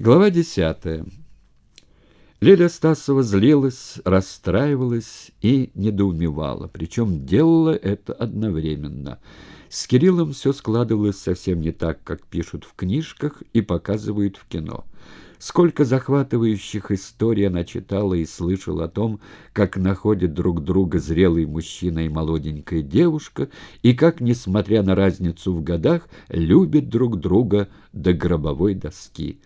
Глава десятая. Леля Стасова злилась, расстраивалась и недоумевала, причем делала это одновременно. С Кириллом все складывалось совсем не так, как пишут в книжках и показывают в кино. Сколько захватывающих историй она читала и слышала о том, как находят друг друга зрелый мужчина и молоденькая девушка, и как, несмотря на разницу в годах, любят друг друга до гробовой доски.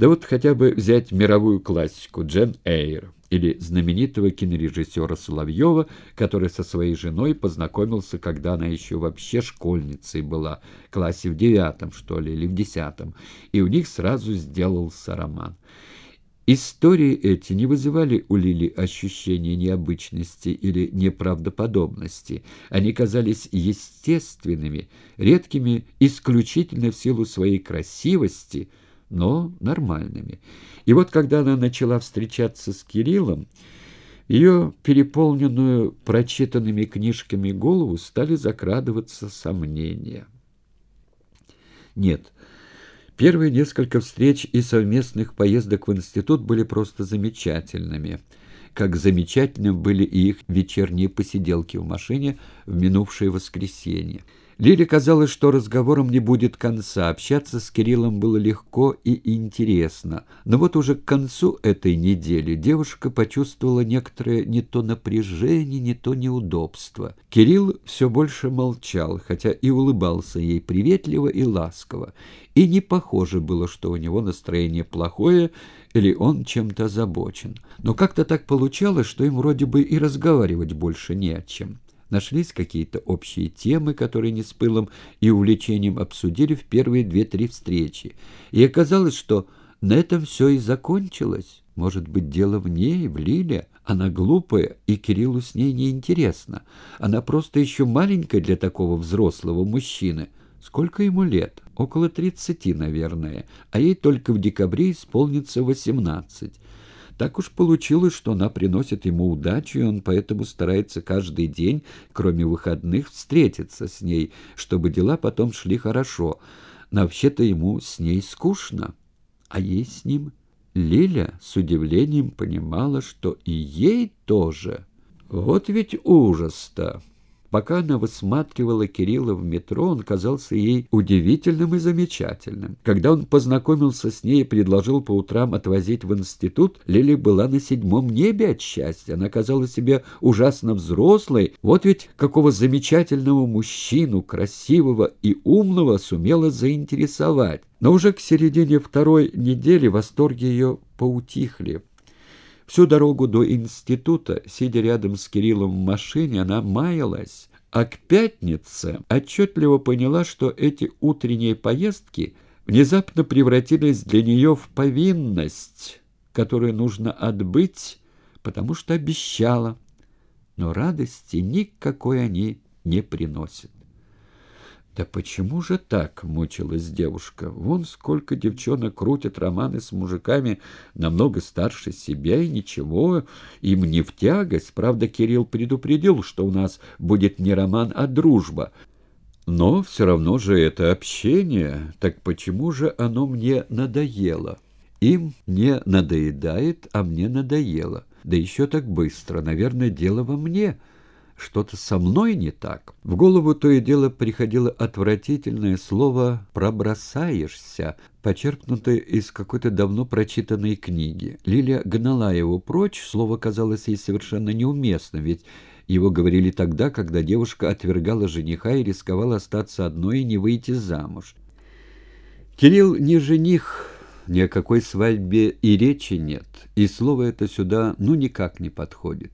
Да вот хотя бы взять мировую классику Джен Эйр или знаменитого кинорежиссера Соловьева, который со своей женой познакомился, когда она еще вообще школьницей была, в классе в девятом, что ли, или в десятом, и у них сразу сделался роман. Истории эти не вызывали у Лили ощущения необычности или неправдоподобности. Они казались естественными, редкими исключительно в силу своей красивости – но нормальными. И вот когда она начала встречаться с Кириллом, ее переполненную прочитанными книжками голову стали закрадываться сомнения. Нет, первые несколько встреч и совместных поездок в институт были просто замечательными, как замечательным были и их вечерние посиделки в машине в минувшее воскресенье. Лиле казалось, что разговором не будет конца. Общаться с Кириллом было легко и интересно. Но вот уже к концу этой недели девушка почувствовала некоторое не то напряжение, не то неудобство. Кирилл все больше молчал, хотя и улыбался ей приветливо и ласково. И не похоже было, что у него настроение плохое или он чем-то озабочен. Но как-то так получалось, что им вроде бы и разговаривать больше не о чем. Нашлись какие-то общие темы, которые не с пылом и увлечением обсудили в первые две-три встречи. И оказалось, что на этом все и закончилось. Может быть, дело в ней, в Лиле. Она глупая, и Кириллу с ней неинтересно. Она просто еще маленькая для такого взрослого мужчины. Сколько ему лет? Около тридцати, наверное. А ей только в декабре исполнится восемнадцать. Так уж получилось, что она приносит ему удачу, и он поэтому старается каждый день, кроме выходных, встретиться с ней, чтобы дела потом шли хорошо. Но вообще-то ему с ней скучно, а ей с ним... Лиля с удивлением понимала, что и ей тоже. Вот ведь ужас-то! Пока она высматривала Кирилла в метро, он казался ей удивительным и замечательным. Когда он познакомился с ней и предложил по утрам отвозить в институт, Лили была на седьмом небе от счастья. Она казалась себе ужасно взрослой. Вот ведь какого замечательного мужчину, красивого и умного, сумела заинтересовать. Но уже к середине второй недели восторги ее поутихли. Всю дорогу до института, сидя рядом с Кириллом в машине, она маялась, а к пятнице отчетливо поняла, что эти утренние поездки внезапно превратились для нее в повинность, которую нужно отбыть, потому что обещала, но радости никакой они не приносят. «Да почему же так?» — мучилась девушка. «Вон сколько девчонок крутят романы с мужиками намного старше себя, и ничего, им не в тягость. Правда, Кирилл предупредил, что у нас будет не роман, а дружба. Но все равно же это общение. Так почему же оно мне надоело?» «Им не надоедает, а мне надоело. Да еще так быстро. Наверное, дело во мне» что-то со мной не так. В голову то и дело приходило отвратительное слово «пробросаешься», почерпнутое из какой-то давно прочитанной книги. Лилия гнала его прочь, слово казалось ей совершенно неуместным, ведь его говорили тогда, когда девушка отвергала жениха и рисковала остаться одной и не выйти замуж. Кирилл не жених, ни о какой свадьбе и речи нет, и слово это сюда ну никак не подходит.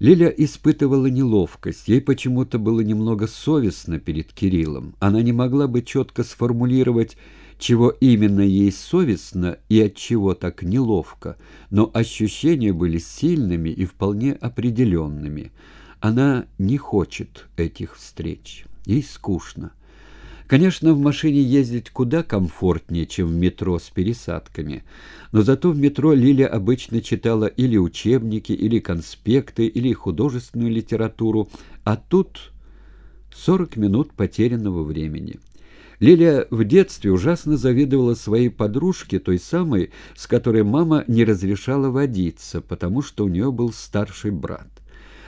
Лиля испытывала неловкость. Ей почему-то было немного совестно перед Кириллом. Она не могла бы четко сформулировать, чего именно ей совестно и от чего так неловко, но ощущения были сильными и вполне определенными. Она не хочет этих встреч. Ей скучно. Конечно, в машине ездить куда комфортнее, чем в метро с пересадками. Но зато в метро Лиля обычно читала или учебники, или конспекты, или художественную литературу, а тут 40 минут потерянного времени. Лилия в детстве ужасно завидовала своей подружке, той самой, с которой мама не разрешала водиться, потому что у нее был старший брат.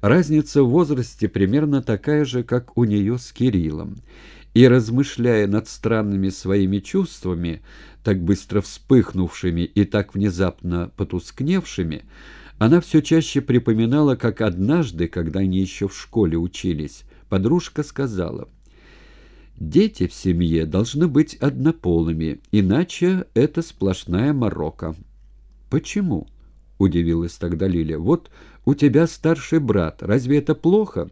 Разница в возрасте примерно такая же, как у нее с Кириллом. И, размышляя над странными своими чувствами, так быстро вспыхнувшими и так внезапно потускневшими, она все чаще припоминала, как однажды, когда они еще в школе учились, подружка сказала — Дети в семье должны быть однополыми, иначе это сплошная морока. «Почему?» — удивилась тогда Лиля. «Вот у тебя старший брат. Разве это плохо?»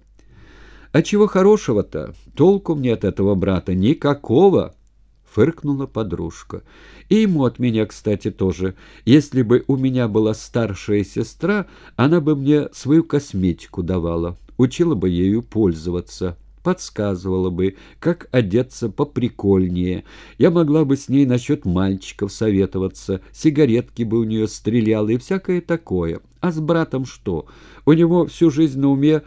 «А чего хорошего-то? Толку мне от этого брата никакого!» — фыркнула подружка. «И ему от меня, кстати, тоже. Если бы у меня была старшая сестра, она бы мне свою косметику давала, учила бы ею пользоваться» подсказывала бы, как одеться поприкольнее. Я могла бы с ней насчет мальчиков советоваться, сигаретки бы у нее стреляла и всякое такое. А с братом что? У него всю жизнь на уме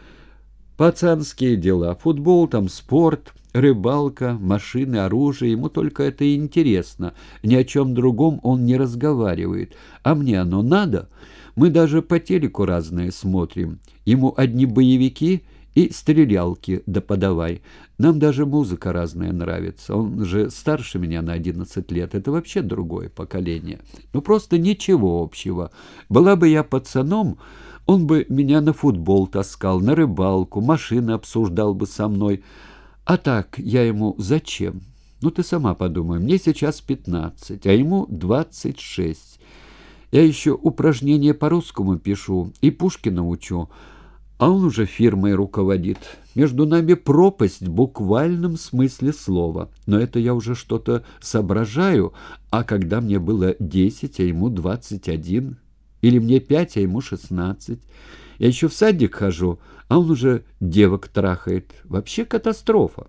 пацанские дела, футбол, там спорт, рыбалка, машины, оружие. Ему только это интересно. Ни о чем другом он не разговаривает. А мне оно надо? Мы даже по телеку разное смотрим. Ему одни боевики — и стрелялки да подавай. Нам даже музыка разная нравится. Он же старше меня на одиннадцать лет. Это вообще другое поколение. Ну, просто ничего общего. Была бы я пацаном, он бы меня на футбол таскал, на рыбалку, машины обсуждал бы со мной. А так, я ему зачем? Ну, ты сама подумай, мне сейчас пятнадцать, а ему двадцать шесть. Я еще упражнения по-русскому пишу и Пушкина учу, а он уже фирмой руководит. Между нами пропасть в буквальном смысле слова. Но это я уже что-то соображаю, а когда мне было десять, а ему двадцать один, или мне пять, а ему шестнадцать. Я еще в садик хожу, а он уже девок трахает. Вообще катастрофа.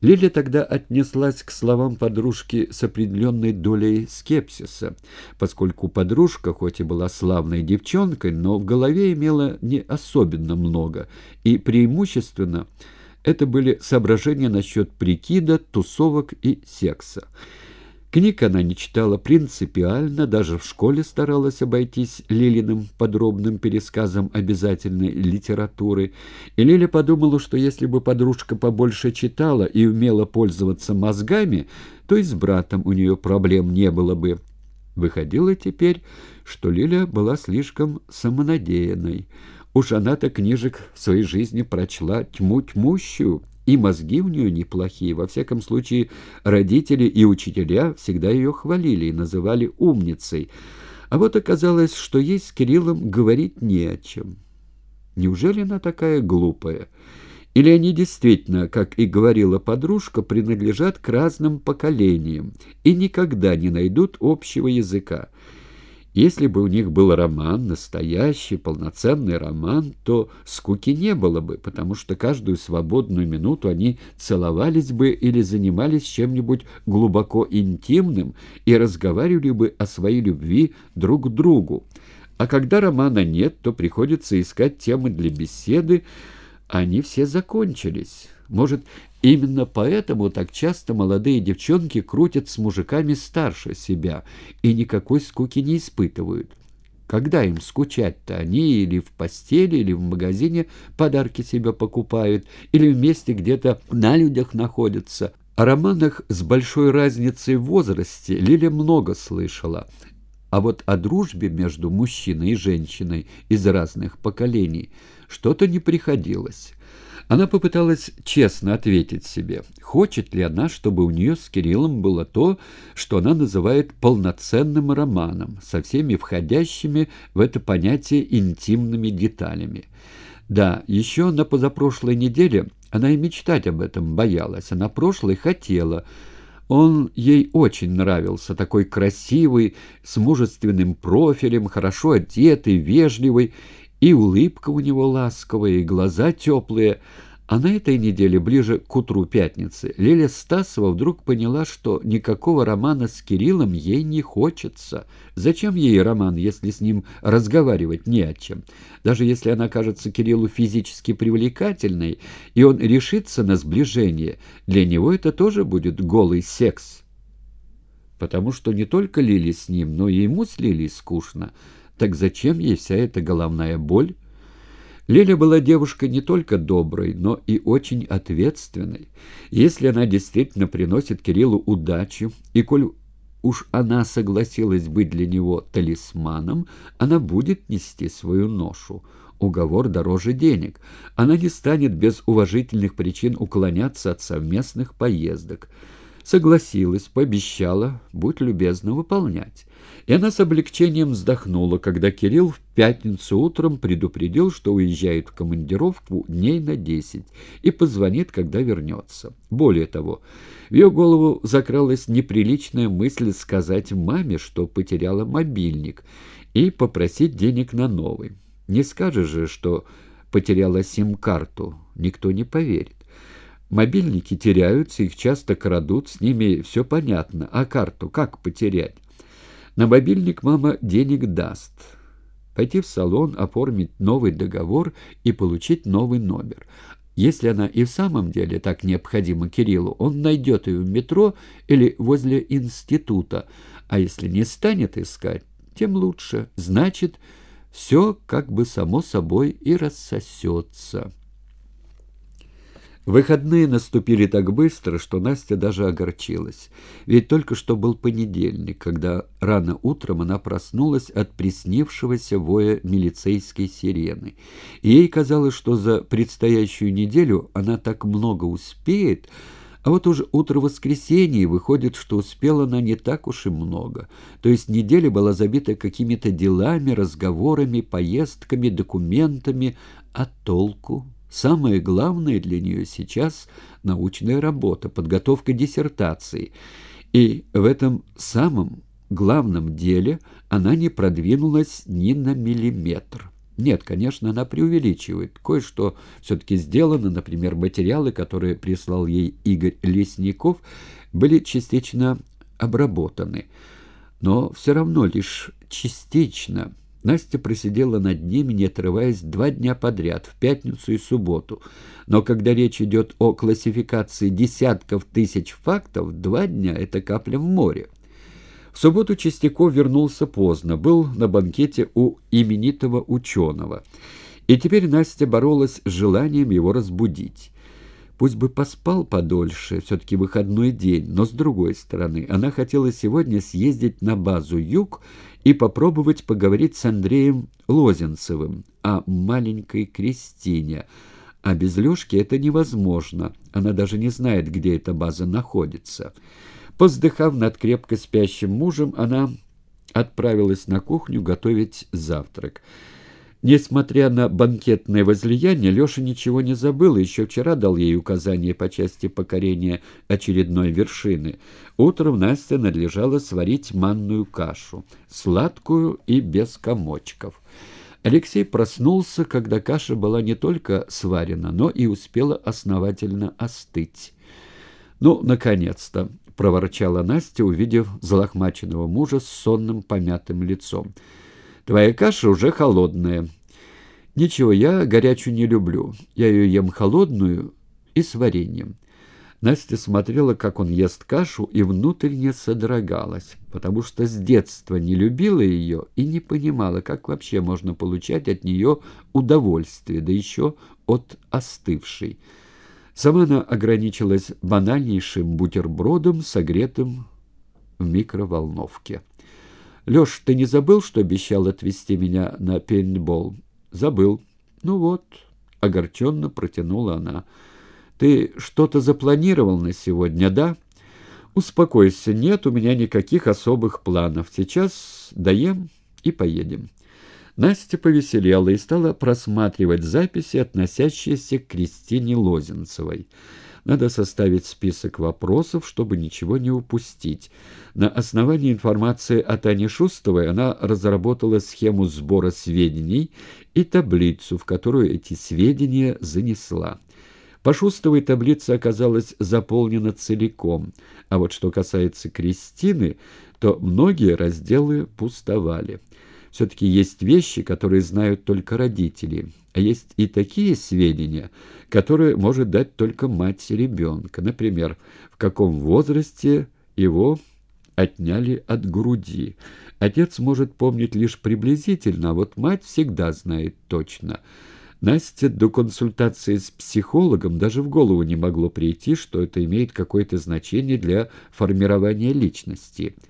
Лиля тогда отнеслась к словам подружки с определенной долей скепсиса, поскольку подружка, хоть и была славной девчонкой, но в голове имела не особенно много, и преимущественно это были соображения насчет прикида, тусовок и секса. Книг она не читала принципиально, даже в школе старалась обойтись Лилиным подробным пересказом обязательной литературы. И Лиля подумала, что если бы подружка побольше читала и умела пользоваться мозгами, то и с братом у нее проблем не было бы. Выходило теперь, что Лиля была слишком самонадеянной. Уж она-то книжек в своей жизни прочла тьму тьмущую, и мозги у нее неплохие. Во всяком случае, родители и учителя всегда ее хвалили и называли умницей. А вот оказалось, что ей с Кириллом говорить не о чем. Неужели она такая глупая? Или они действительно, как и говорила подружка, принадлежат к разным поколениям и никогда не найдут общего языка? Если бы у них был роман, настоящий, полноценный роман, то скуки не было бы, потому что каждую свободную минуту они целовались бы или занимались чем-нибудь глубоко интимным и разговаривали бы о своей любви друг к другу. А когда романа нет, то приходится искать темы для беседы, они все закончились. Может, именно поэтому так часто молодые девчонки крутят с мужиками старше себя и никакой скуки не испытывают. Когда им скучать-то? Они или в постели, или в магазине подарки себе покупают, или вместе где-то на людях находятся. О романах с большой разницей в возрасте Лиля много слышала. А вот о дружбе между мужчиной и женщиной из разных поколений что-то не приходилось. Она попыталась честно ответить себе, хочет ли она, чтобы у нее с Кириллом было то, что она называет полноценным романом, со всеми входящими в это понятие интимными деталями. Да, еще на позапрошлой неделе она и мечтать об этом боялась, а на прошлой хотела. Он ей очень нравился, такой красивый, с мужественным профилем, хорошо одетый, вежливый, и улыбка у него ласковая, и глаза теплые, А на этой неделе, ближе к утру пятницы, Лиля Стасова вдруг поняла, что никакого романа с Кириллом ей не хочется. Зачем ей роман, если с ним разговаривать не о чем? Даже если она кажется Кириллу физически привлекательной, и он решится на сближение, для него это тоже будет голый секс. Потому что не только Лиле с ним, но и ему с Лилей скучно. Так зачем ей вся эта головная боль? Лиля была девушкой не только доброй, но и очень ответственной. Если она действительно приносит Кириллу удачу, и коль уж она согласилась быть для него талисманом, она будет нести свою ношу. Уговор дороже денег. Она не станет без уважительных причин уклоняться от совместных поездок согласилась, пообещала, будь любезна, выполнять. И она с облегчением вздохнула, когда Кирилл в пятницу утром предупредил, что уезжает в командировку дней на десять и позвонит, когда вернется. Более того, в ее голову закралась неприличная мысль сказать маме, что потеряла мобильник, и попросить денег на новый. Не скажешь же, что потеряла сим-карту, никто не поверит. Мобильники теряются, их часто крадут, с ними все понятно. А карту как потерять? На мобильник мама денег даст. Пойти в салон, оформить новый договор и получить новый номер. Если она и в самом деле так необходима Кириллу, он найдет ее в метро или возле института, а если не станет искать, тем лучше. Значит, все как бы само собой и рассосется». Выходные наступили так быстро, что Настя даже огорчилась. Ведь только что был понедельник, когда рано утром она проснулась от приснившегося воя милицейской сирены. И ей казалось, что за предстоящую неделю она так много успеет, а вот уже утро воскресенья выходит, что успела она не так уж и много. То есть неделя была забита какими-то делами, разговорами, поездками, документами, а толку Самое главное для нее сейчас – научная работа, подготовка диссертации. И в этом самом главном деле она не продвинулась ни на миллиметр. Нет, конечно, она преувеличивает. Кое-что все-таки сделано, например, материалы, которые прислал ей Игорь Лесников, были частично обработаны. Но все равно лишь частично – Настя просидела над ними, не отрываясь, два дня подряд, в пятницу и субботу. Но когда речь идет о классификации десятков тысяч фактов, два дня — это капля в море. В субботу Чистяков вернулся поздно, был на банкете у именитого ученого. И теперь Настя боролась с желанием его разбудить. Пусть бы поспал подольше, все-таки выходной день, но с другой стороны, она хотела сегодня съездить на базу «Юг» и попробовать поговорить с Андреем Лозенцевым о маленькой Кристине. А без Лешки это невозможно, она даже не знает, где эта база находится. Поздыхав над крепко спящим мужем, она отправилась на кухню готовить завтрак. Несмотря на банкетное возлияние, Леша ничего не забыл, еще вчера дал ей указания по части покорения очередной вершины. Утром Насте надлежало сварить манную кашу, сладкую и без комочков. Алексей проснулся, когда каша была не только сварена, но и успела основательно остыть. «Ну, наконец-то!» — проворчала Настя, увидев залохмаченного мужа с сонным помятым лицом. Твоя каша уже холодная. Ничего, я горячую не люблю. Я ее ем холодную и с вареньем. Настя смотрела, как он ест кашу, и внутренне содрогалась, потому что с детства не любила ее и не понимала, как вообще можно получать от нее удовольствие, да еще от остывшей. Сама она ограничилась банальнейшим бутербродом, согретым в микроволновке. «Леш, ты не забыл, что обещал отвезти меня на пейнтбол?» «Забыл». «Ну вот», — огорченно протянула она. «Ты что-то запланировал на сегодня, да?» «Успокойся, нет у меня никаких особых планов. Сейчас доем и поедем». Настя повеселела и стала просматривать записи, относящиеся к Кристине Лозенцевой. Надо составить список вопросов, чтобы ничего не упустить. На основании информации от Ани Шустовой она разработала схему сбора сведений и таблицу, в которую эти сведения занесла. Пашустовой таблица оказалась заполнена целиком, а вот что касается Кристины, то многие разделы пустовали. Все-таки есть вещи, которые знают только родители, а есть и такие сведения, которые может дать только мать ребенка. Например, в каком возрасте его отняли от груди. Отец может помнить лишь приблизительно, а вот мать всегда знает точно. Настя до консультации с психологом даже в голову не могло прийти, что это имеет какое-то значение для формирования личности –